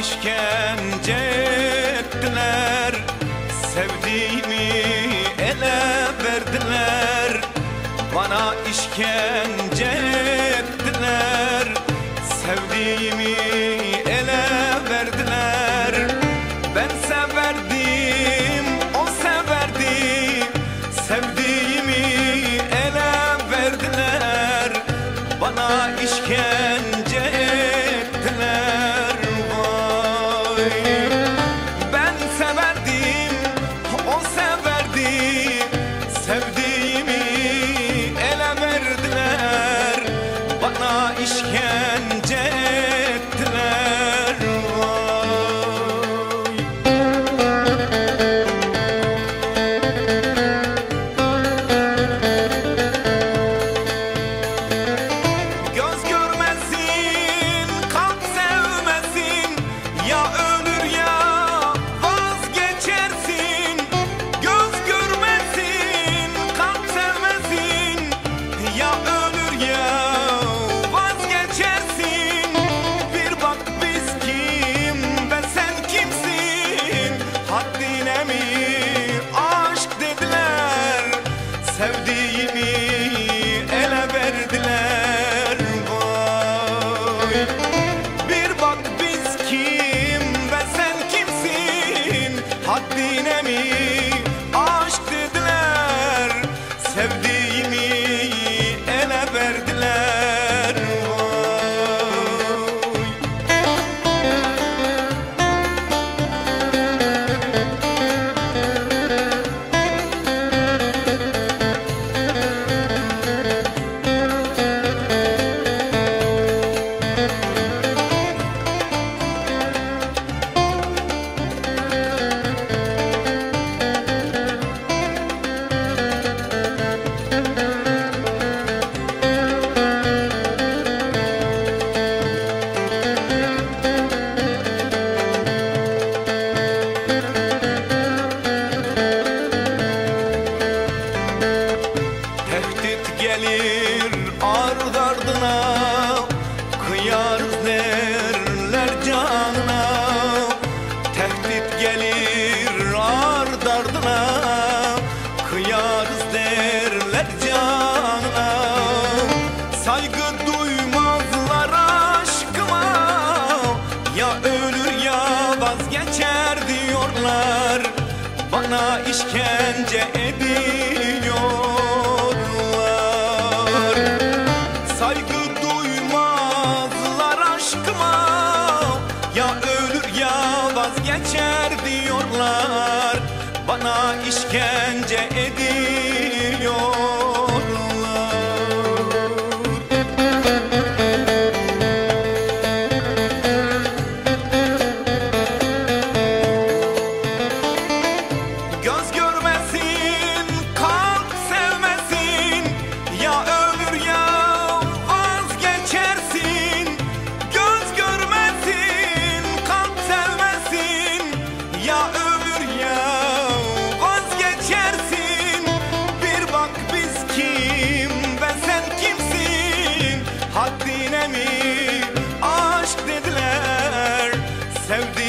işkence ettiler. Sevdiğimi ele verdiler. Bana işkence ettiler. Sevdiğimi ele verdiler. Ben severdim, o severdi. Sevdiğimi ele verdiler. Bana işkence Bana Haddine mi? Aşk dediler Sevdiğimi ele verdiler. Vay Tehdit gelir ard ardına Kıyarız derler canına. Tehdit gelir ard ardına Kıyarız derler canına. Saygı duymazlar aşkıma Ya ölür ya vazgeçer diyorlar. Bana işkence ediyorlar vazgeçer Haddine